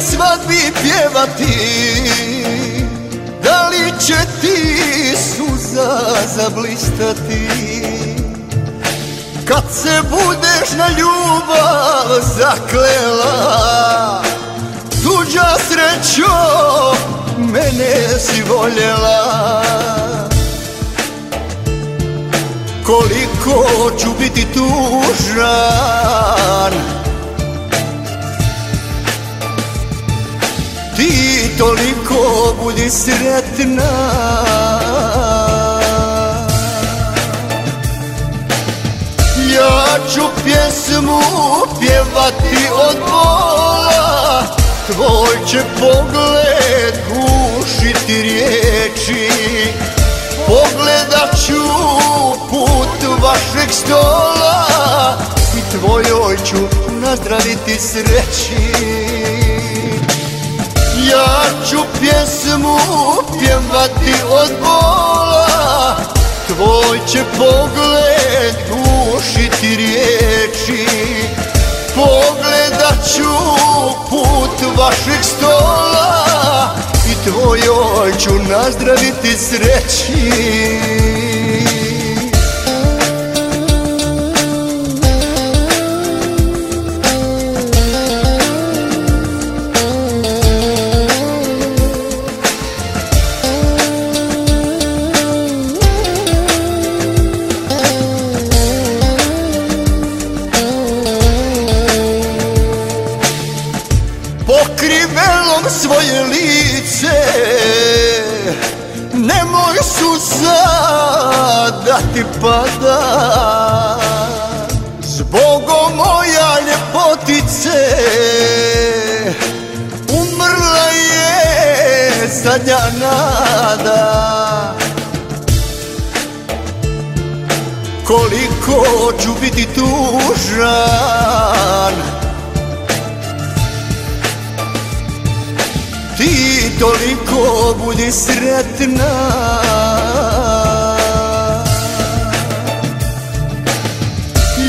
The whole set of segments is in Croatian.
svadbi pjevati. Da li će ti suza zablistati? Kad se budeš na ljubav zaklela Tuđa srećo mene si voljela. Koliko ću biti tužan Ti toliko budi sretna. Ja ću pjesmu pjevati od bola. Tvoj će pogled gušiti riječi. Pogledat ću put vašeg stola I tvojoj ću nazdraviti sreći pjesmu pjevati od bola. Tvoj će pogled gušiti riječi. Pogledat ću put vašeg stola I tvojoj ću nazdraviti sreći Pokrivelom svoje lice. Nemoj suza da ti pada. Zbogom moja ljepotice Umrla je zadnja nada. Koliko ću biti tužan Ti toliko budi sretna.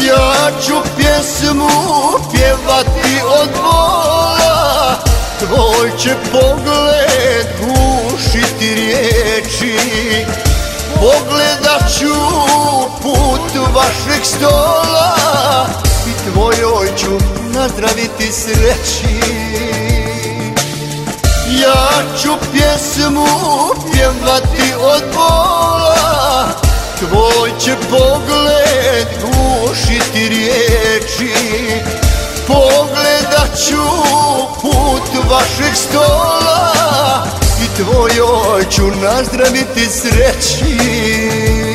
Ja ću pjesmu pjevati od bola Tvoj će pogled gušiti riječi. Pogledat ću put vašeg stola I tvojoj ću nazdraviti sreći ja ću pjesmu pjevati od bola Tvoj će pogled gušiti riječi. Pogledat ću put vašeg stola I tvojoj ću nazdraviti sreći